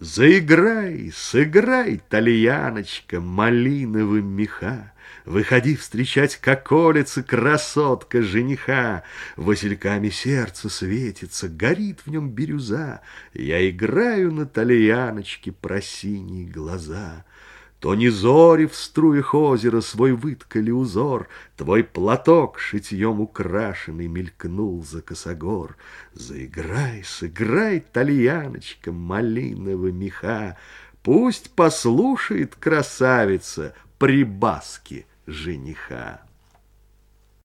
Заиграй, сыграй, тальяночка, малиновым меха, Выходи встречать, как олица красотка жениха. Васильками сердце светится, горит в нем бирюза. Я играю на тальяночке про синие глаза. То не зори в струях озера свой выткали узор, Твой платок шитьем украшенный мелькнул за косогор. Заиграй, сыграй, тальяночка, малинового меха, Пусть послушает красавица прибаски жениха.